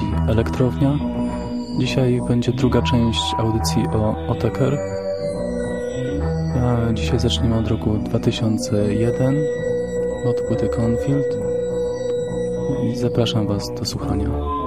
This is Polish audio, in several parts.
audycji Elektrownia. Dzisiaj będzie druga część audycji o Oteker. Dzisiaj zaczniemy od roku 2001, od płyty Confield zapraszam Was do słuchania.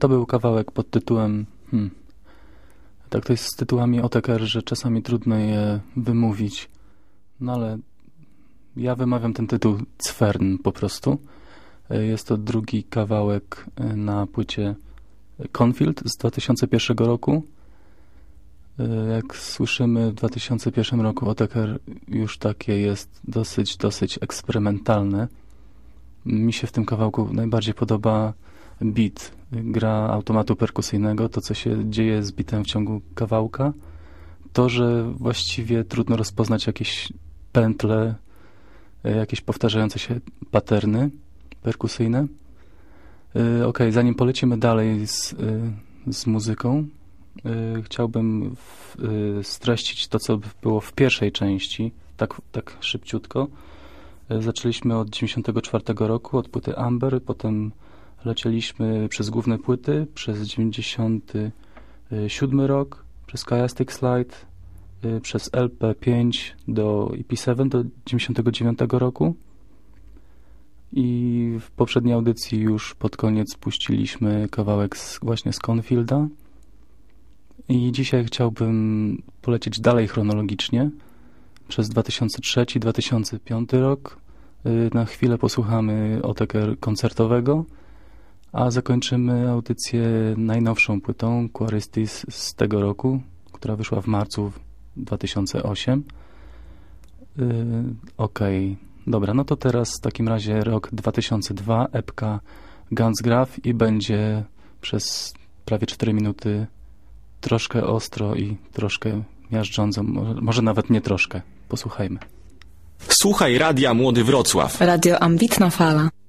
To był kawałek pod tytułem... Hmm, tak to jest z tytułami OTKR, że czasami trudno je wymówić. No ale ja wymawiam ten tytuł Cfern po prostu. Jest to drugi kawałek na płycie Confield z 2001 roku. Jak słyszymy, w 2001 roku OTKR już takie jest dosyć, dosyć eksperymentalne. Mi się w tym kawałku najbardziej podoba beat, gra automatu perkusyjnego, to co się dzieje z bitem w ciągu kawałka. To, że właściwie trudno rozpoznać jakieś pętle, jakieś powtarzające się paterny perkusyjne. E, ok, zanim polecimy dalej z, e, z muzyką, e, chciałbym w, streścić to, co było w pierwszej części, tak, tak szybciutko. Zaczęliśmy od 94 roku, od płyty Amber, potem lecieliśmy przez główne płyty, przez 97 rok, przez Chiastic Slide, przez LP5 do EP7 do 99 roku. I w poprzedniej audycji już pod koniec puściliśmy kawałek z, właśnie z Confielda. I dzisiaj chciałbym polecieć dalej chronologicznie przez 2003-2005 rok. Y, na chwilę posłuchamy Oteker koncertowego, a zakończymy audycję najnowszą płytą Quaristis z tego roku, która wyszła w marcu 2008. Yy, Okej. Okay. Dobra, no to teraz w takim razie rok 2002, epka Gunsgraf i będzie przez prawie 4 minuty troszkę ostro i troszkę miażdżąco, może nawet nie troszkę. Posłuchajmy. Słuchaj Radia Młody Wrocław. Radio Ambitna Fala.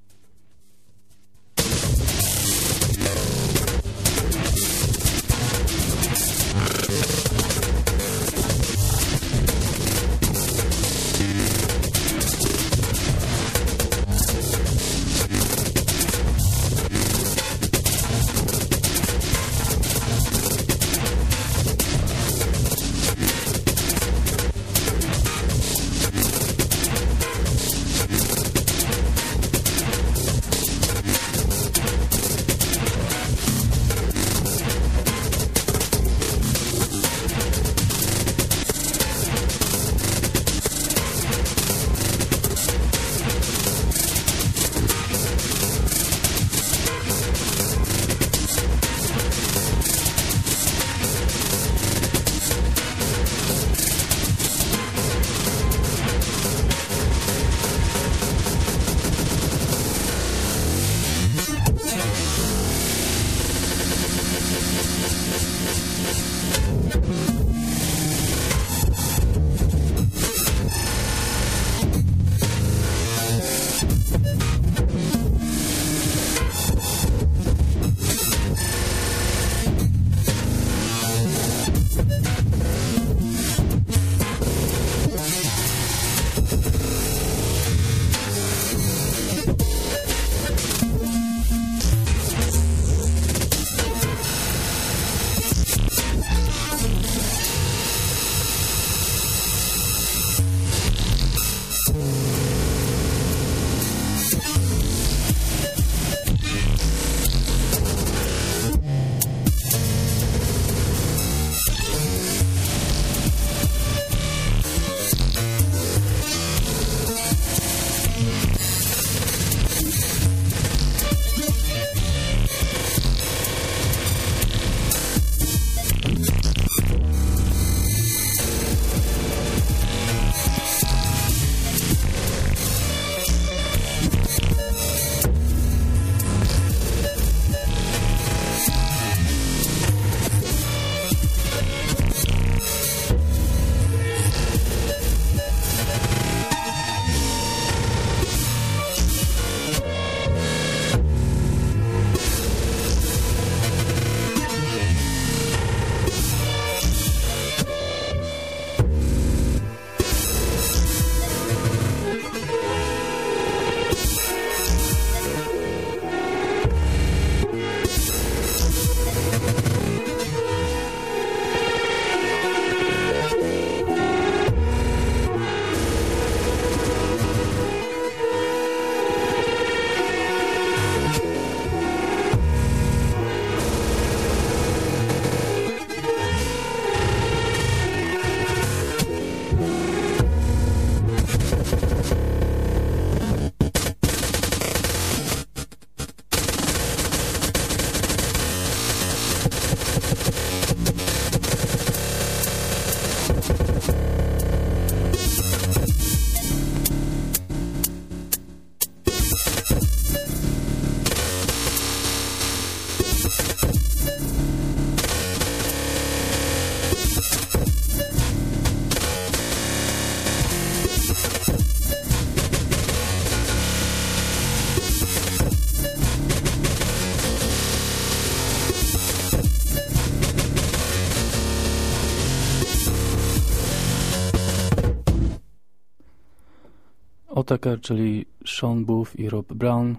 Otaker, czyli Sean Booth i Rob Brown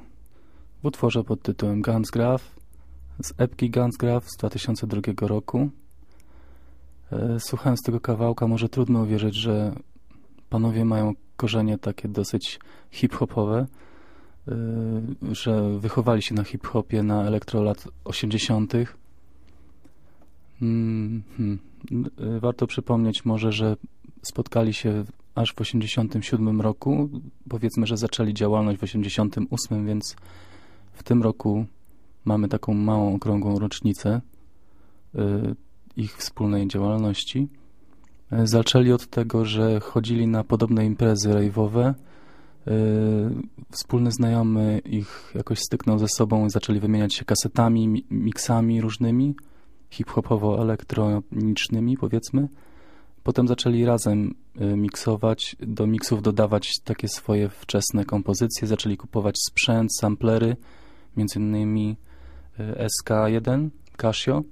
w utworze pod tytułem Guns Graph z epki Guns Graph z 2002 roku. E, słuchając tego kawałka może trudno uwierzyć, że panowie mają korzenie takie dosyć hip-hopowe, e, że wychowali się na hip-hopie na elektro lat 80. Mm, hmm. E, warto przypomnieć może, że spotkali się aż w 87 roku. Powiedzmy, że zaczęli działalność w 88, więc w tym roku mamy taką małą, okrągłą rocznicę y, ich wspólnej działalności. Y, zaczęli od tego, że chodzili na podobne imprezy rave'owe. Y, wspólny znajomy ich jakoś styknął ze sobą i zaczęli wymieniać się kasetami, miksami różnymi, hip-hopowo-elektronicznymi powiedzmy. Potem zaczęli razem miksować, do miksów dodawać takie swoje wczesne kompozycje, zaczęli kupować sprzęt, samplery, między innymi y, SK1 Casio.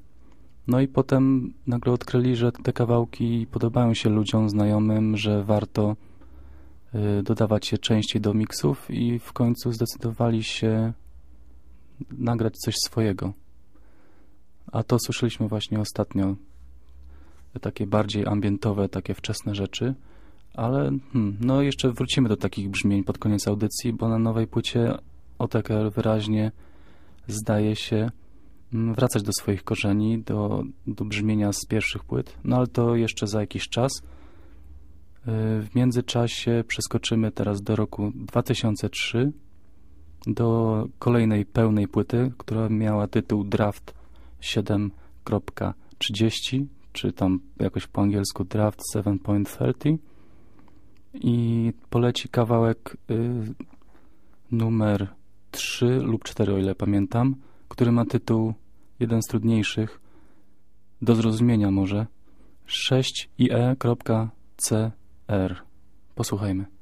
No i potem nagle odkryli, że te kawałki podobają się ludziom, znajomym, że warto y, dodawać je częściej do miksów i w końcu zdecydowali się nagrać coś swojego. A to słyszeliśmy właśnie ostatnio, takie bardziej ambientowe, takie wczesne rzeczy, ale hmm, no jeszcze wrócimy do takich brzmień pod koniec audycji, bo na nowej płycie Oteker wyraźnie zdaje się mm, wracać do swoich korzeni, do, do brzmienia z pierwszych płyt, no ale to jeszcze za jakiś czas. Y, w międzyczasie przeskoczymy teraz do roku 2003, do kolejnej pełnej płyty, która miała tytuł Draft 7.30, czy tam jakoś po angielsku Draft 7.30 i poleci kawałek y, numer 3 lub 4, o ile pamiętam, który ma tytuł jeden z trudniejszych do zrozumienia może 6ie.cr. Posłuchajmy.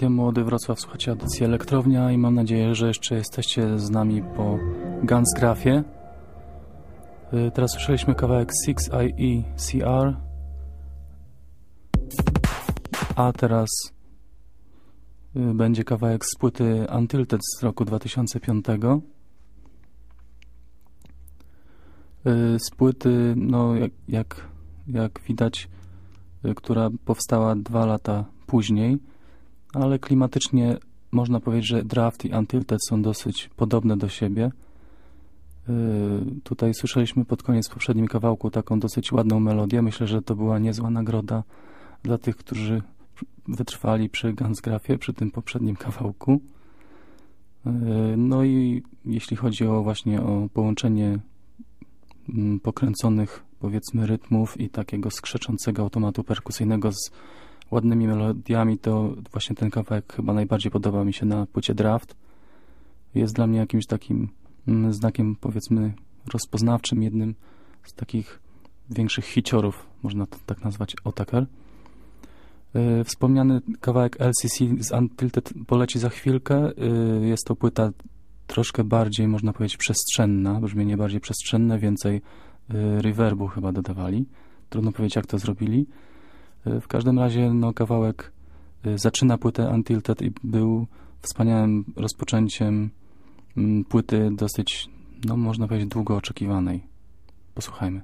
Radio Młody Wrocław słuchacie audycji Elektrownia i mam nadzieję, że jeszcze jesteście z nami po Gunsgrafie. Y, teraz słyszeliśmy kawałek 6IE CR, a teraz y, będzie kawałek z płyty Untilted z roku 2005. Y, z płyty, no jak, jak, jak widać, która powstała dwa lata później ale klimatycznie można powiedzieć, że Draft i Untilted są dosyć podobne do siebie. Yy, tutaj słyszeliśmy pod koniec w poprzednim kawałku taką dosyć ładną melodię. Myślę, że to była niezła nagroda dla tych, którzy wytrwali przy Gunsgrafie, przy tym poprzednim kawałku. Yy, no i jeśli chodzi o właśnie o połączenie mm, pokręconych powiedzmy rytmów i takiego skrzeczącego automatu perkusyjnego z ładnymi melodiami, to właśnie ten kawałek chyba najbardziej podoba mi się na płycie Draft. Jest dla mnie jakimś takim mm, znakiem, powiedzmy, rozpoznawczym, jednym z takich większych hiciorów, można to tak nazwać, Otakar. E, wspomniany kawałek LCC z Untilted poleci za chwilkę. E, jest to płyta troszkę bardziej, można powiedzieć, przestrzenna, brzmienie bardziej przestrzenne, więcej e, reverbu chyba dodawali. Trudno powiedzieć, jak to zrobili. W każdym razie no, kawałek y, zaczyna płytę Untilted i był wspaniałym rozpoczęciem mm, płyty dosyć, no można powiedzieć, długo oczekiwanej. Posłuchajmy.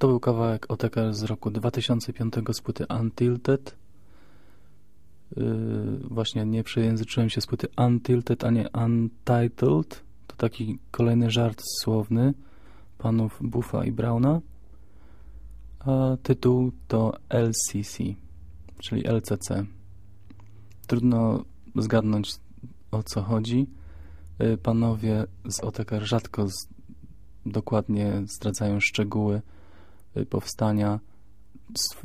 To był kawałek Otekar z roku 2005 z płyty Untilted. Yy, właśnie nie przejęzyczyłem się z płyty Untilted, a nie Untitled. To taki kolejny żart słowny panów Buffa i Brauna. A tytuł to LCC, czyli LCC. Trudno zgadnąć o co chodzi. Y, panowie z Otekar rzadko z, dokładnie zdradzają szczegóły powstania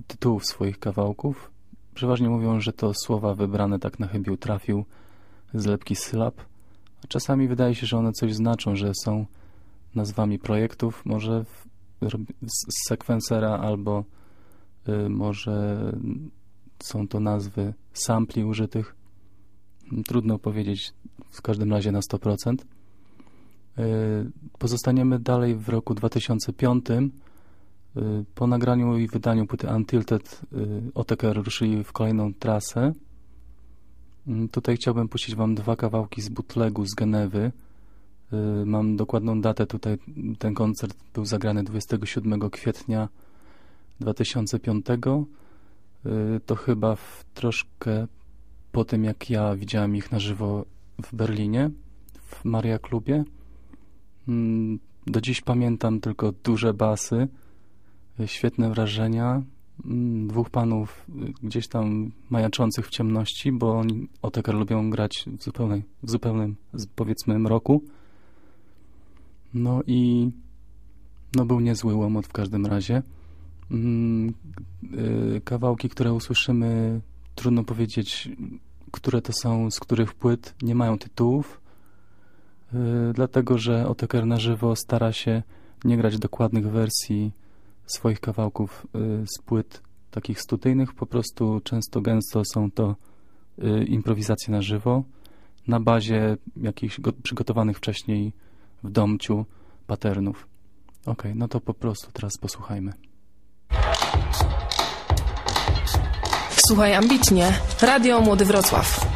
tytułów swoich kawałków. Przeważnie mówią, że to słowa wybrane tak na chybił trafił z lepki sylab. Czasami wydaje się, że one coś znaczą, że są nazwami projektów, może z sekwensera albo y, może są to nazwy sampli użytych. Trudno powiedzieć w każdym razie na 100%. Y, pozostaniemy dalej w roku 2005. Y, po nagraniu i wydaniu płyty Untilted y, OTKR ruszyli w kolejną trasę. Tutaj chciałbym puścić Wam dwa kawałki z bootlegu z Genewy. Mam dokładną datę tutaj. Ten koncert był zagrany 27 kwietnia 2005. To chyba w troszkę po tym, jak ja widziałem ich na żywo w Berlinie, w Maria Klubie. Mm, do dziś pamiętam tylko duże basy, świetne wrażenia, mm, dwóch panów y, gdzieś tam majaczących w ciemności, bo oni Otekar lubią grać w, zupełnej, w zupełnym, powiedzmy, mroku. No i no był niezły łomot w każdym razie. Mm, y, kawałki, które usłyszymy, trudno powiedzieć, które to są, z których płyt nie mają tytułów, yy, dlatego że Oteker na żywo stara się nie grać dokładnych wersji swoich kawałków yy, z płyt takich studyjnych, po prostu często gęsto są to yy, improwizacje na żywo na bazie jakichś przygotowanych wcześniej w domciu patternów. Ok, no to po prostu teraz posłuchajmy. Słuchaj ambitnie. Radio Młody Wrocław.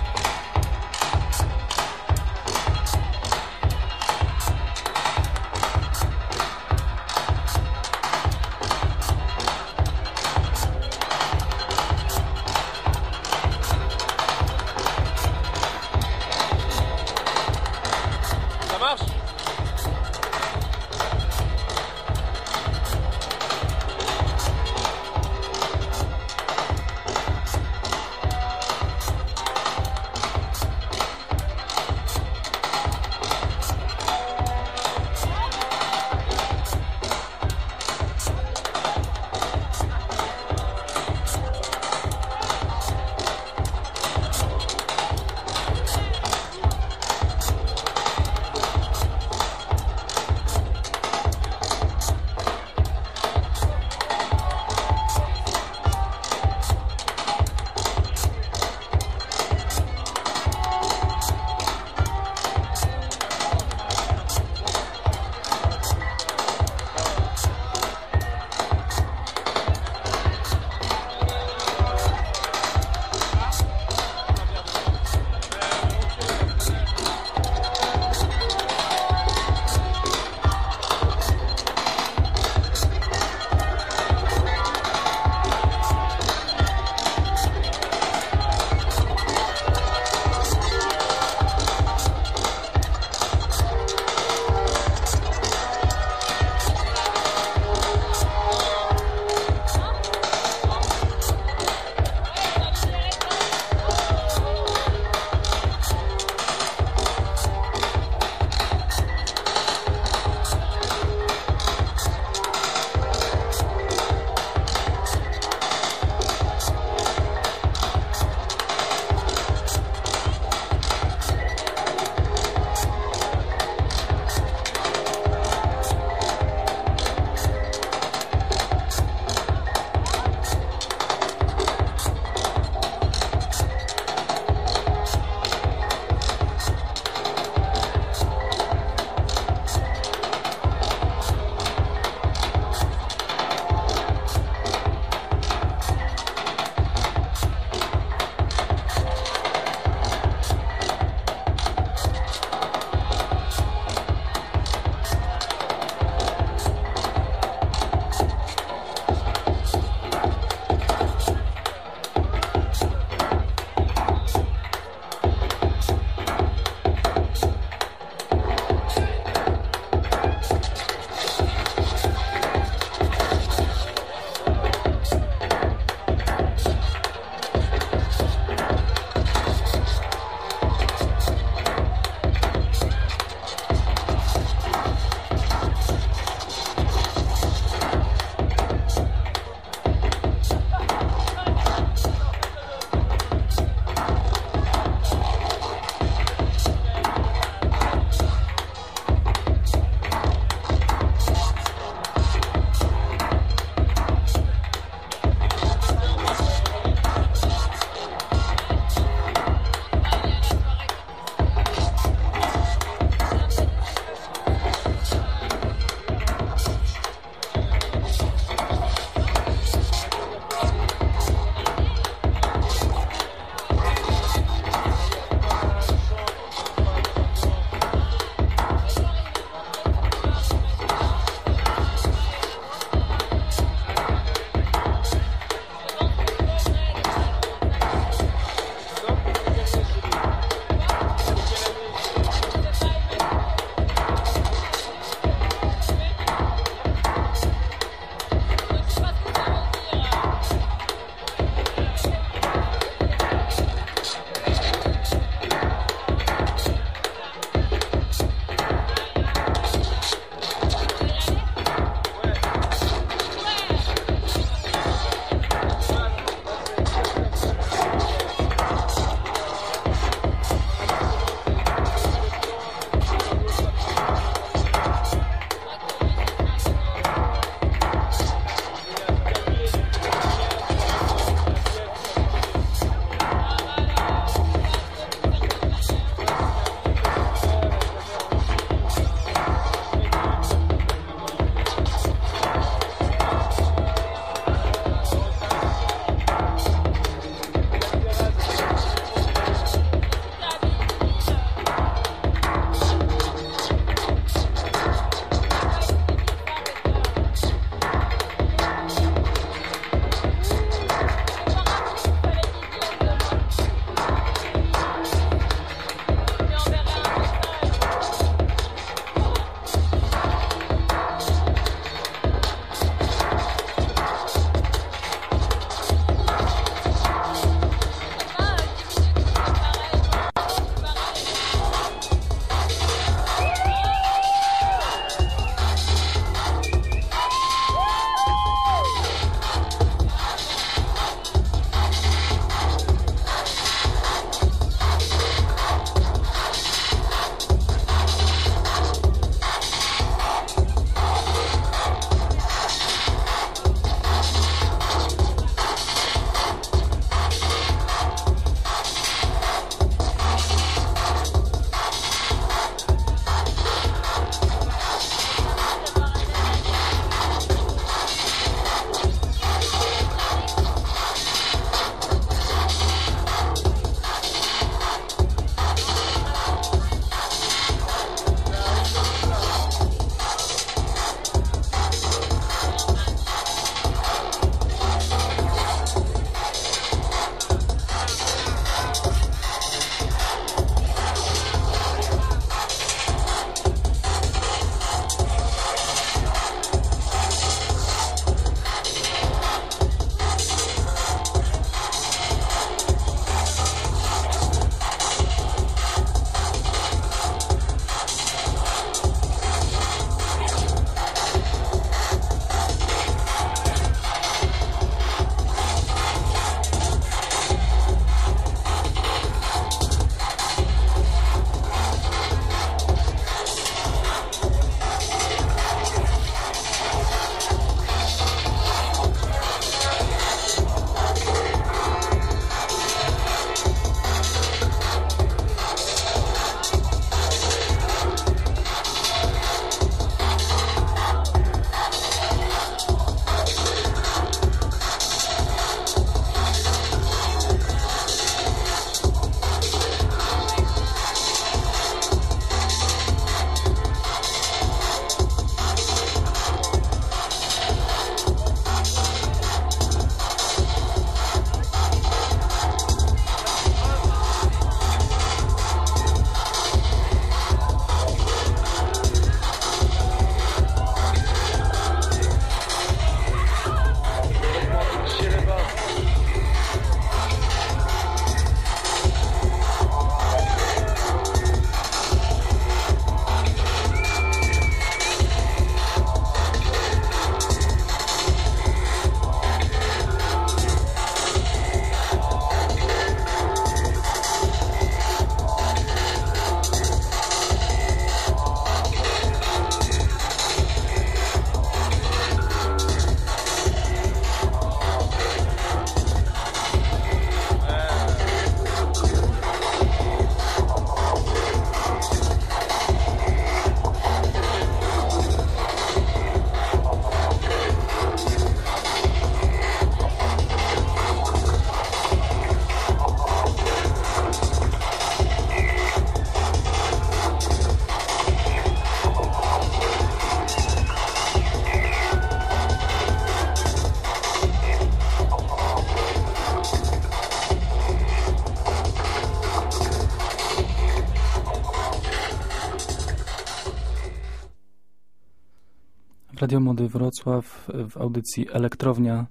Radio Młody Wrocław w audycji Elektrownia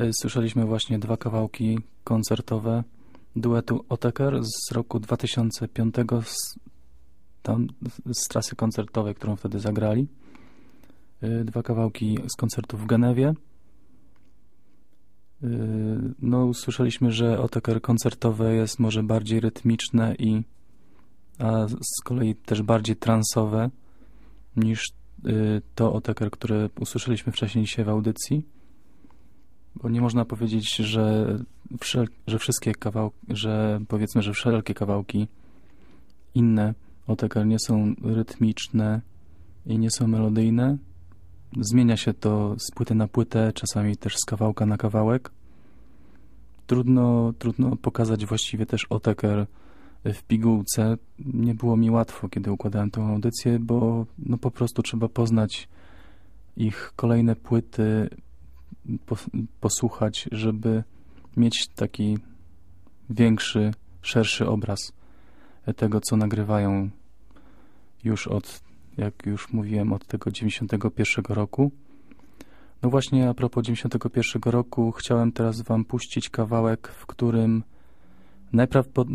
y, słyszeliśmy właśnie dwa kawałki koncertowe duetu Oteker z roku 2005 z, tam, z trasy koncertowej, którą wtedy zagrali. Y, dwa kawałki z koncertu w Genewie. Y, no, usłyszeliśmy, że Oteker koncertowe jest może bardziej rytmiczne i a z kolei też bardziej transowe niż to Oteker, które usłyszeliśmy wcześniej dzisiaj w audycji. Bo nie można powiedzieć, że, wszel że wszystkie kawałki, że powiedzmy, że wszelkie kawałki inne Oteker nie są rytmiczne i nie są melodyjne. Zmienia się to z płyty na płytę, czasami też z kawałka na kawałek. Trudno, trudno pokazać właściwie też Oteker w pigułce. Nie było mi łatwo, kiedy układałem tę audycję, bo no po prostu trzeba poznać ich kolejne płyty, posłuchać, żeby mieć taki większy, szerszy obraz tego, co nagrywają już od, jak już mówiłem, od tego 91 roku. No właśnie a propos 91 roku chciałem teraz wam puścić kawałek, w którym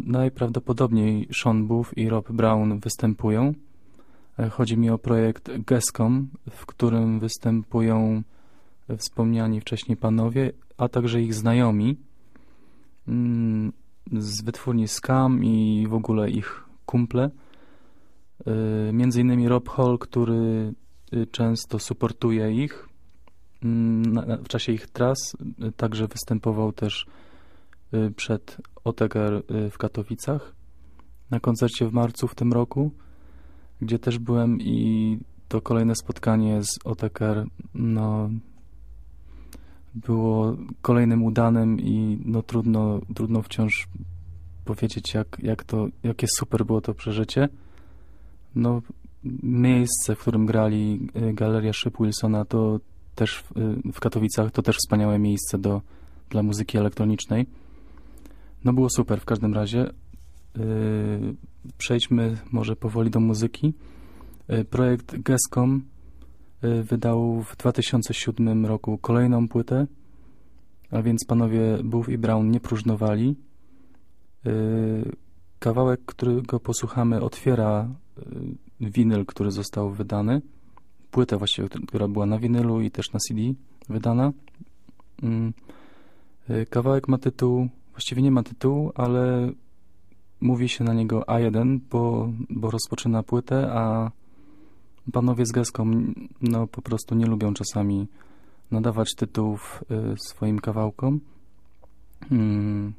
najprawdopodobniej Sean Booth i Rob Brown występują. E, chodzi mi o projekt Gescom, w którym występują wspomniani wcześniej panowie, a także ich znajomi mm, z wytwórni Scam i w ogóle ich kumple. E, między innymi Rob Hall, który y, często supportuje ich mm, w czasie ich tras, także występował też przed Otegar w Katowicach na koncercie w marcu w tym roku, gdzie też byłem i to kolejne spotkanie z Otegar no, było kolejnym udanym i no, trudno, trudno wciąż powiedzieć, jak, jak to, jakie super było to przeżycie. No, miejsce, w którym grali y, Galeria Szyb Wilsona, to też w, y, w Katowicach, to też wspaniałe miejsce do, dla muzyki elektronicznej. No było super w każdym razie. Yy, przejdźmy może powoli do muzyki. Yy, projekt Gescom yy, wydał w 2007 roku kolejną płytę, a więc panowie Booth i Brown nie próżnowali. Kawałek, którego posłuchamy, otwiera winyl, który został wydany. Płytę właściwie, która była na winylu i też na CD wydana. Kawałek ma tytuł Właściwie nie ma tytułu, ale mówi się na niego A1, bo, bo rozpoczyna płytę, a panowie z Geską no, po prostu nie lubią czasami nadawać tytułów y, swoim kawałkom. Hmm.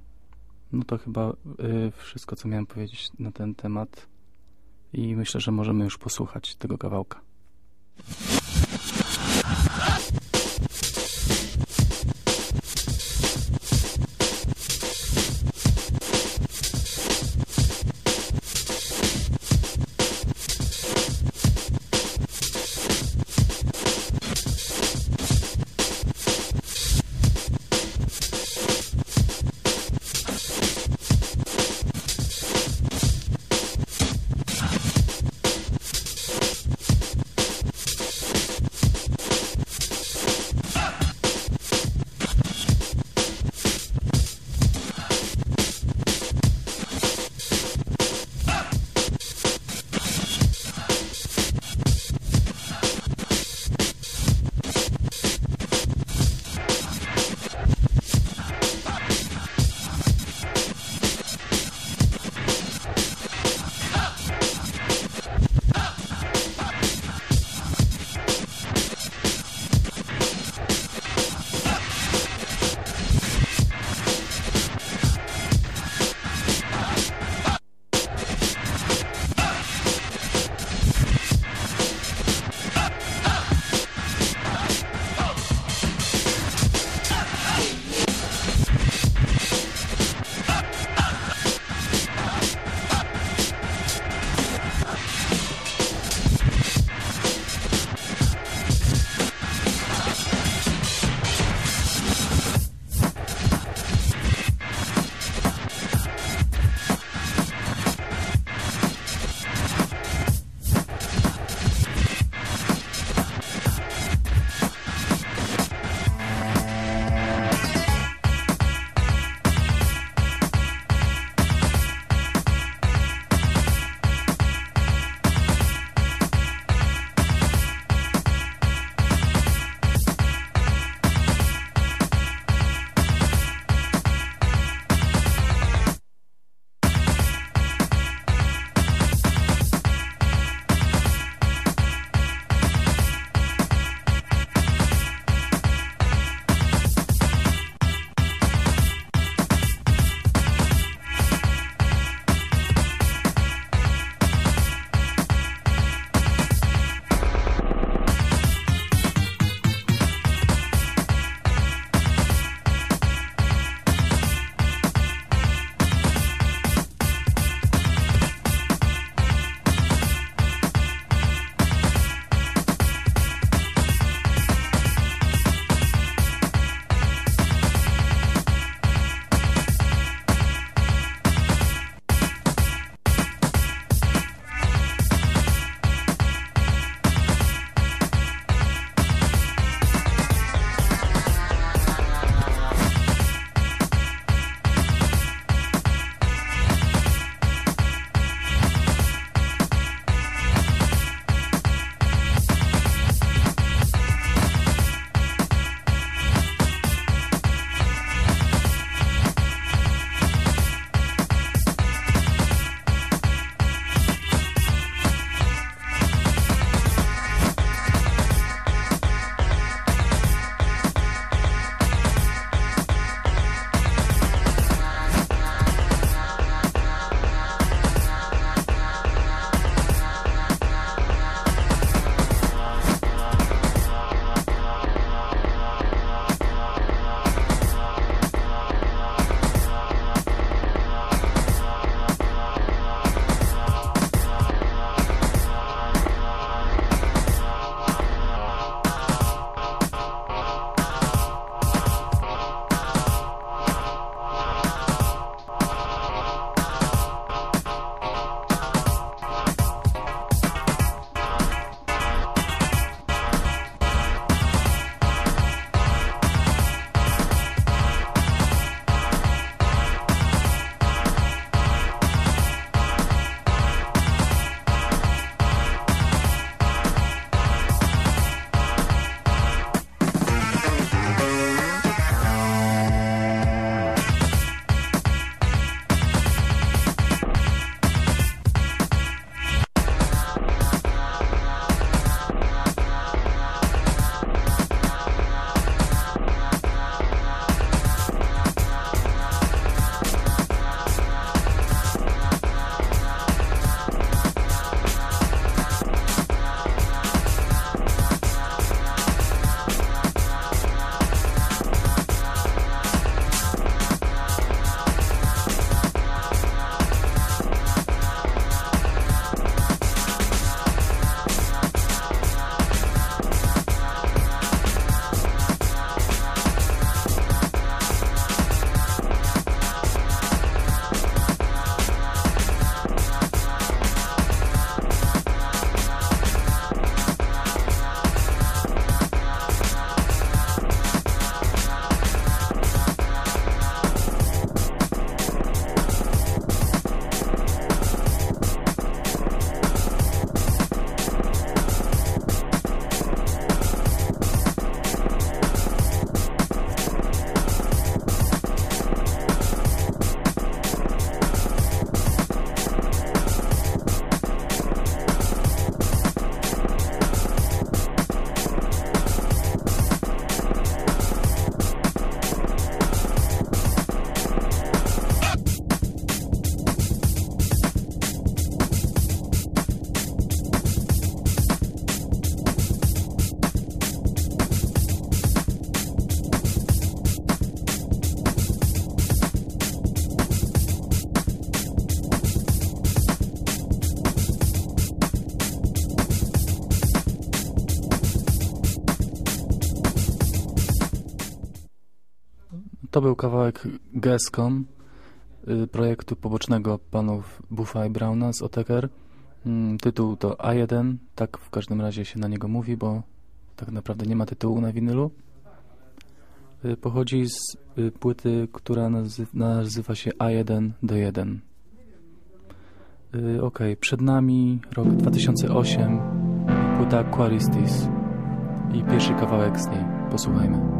No to chyba y, wszystko, co miałem powiedzieć na ten temat i myślę, że możemy już posłuchać tego kawałka. To był kawałek Gescom, y, projektu pobocznego panów Buffa i Browna z Oteker. Mm, Tytuł to A1, tak w każdym razie się na niego mówi, bo tak naprawdę nie ma tytułu na winylu. Y, Pochodzi z y, płyty, która nazy nazywa się A1 do 1. Y, Okej, przed nami rok 2008, płyta Aquaristis i pierwszy kawałek z niej. Posłuchajmy.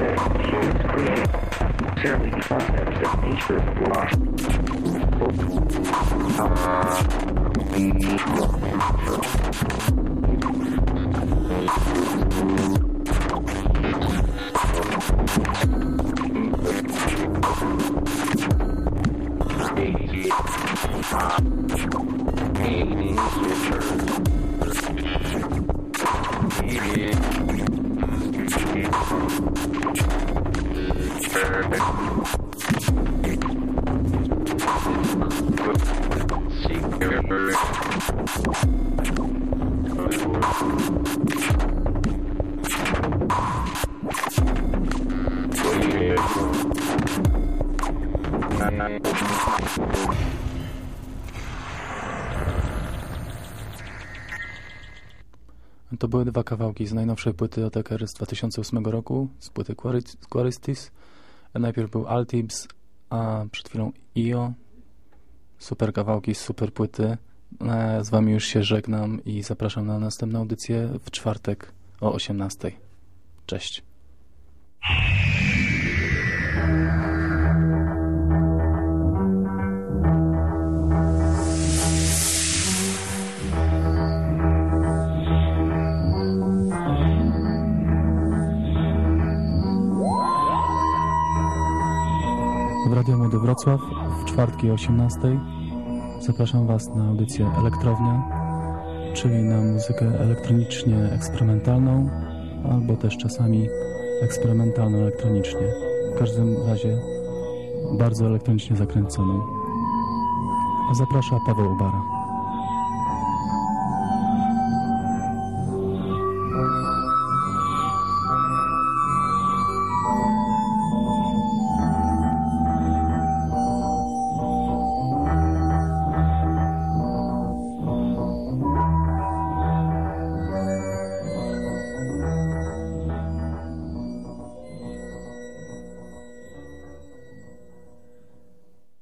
six, human creation, certainly concepts of nature of life. We need to były dwa kawałki z najnowszej płyty Oteker z 2008 roku, z płyty Quaristis. Najpierw był Altibs, a przed chwilą IO. Super kawałki, super płyty. E, z wami już się żegnam i zapraszam na następną audycję w czwartek o 18. Cześć. Radio Młody Wrocław w czwartki o 18 zapraszam Was na audycję Elektrownia, czyli na muzykę elektronicznie eksperymentalną albo też czasami eksperymentalną elektronicznie. W każdym razie bardzo elektronicznie zakręconą. A zaprasza Paweł Ubara.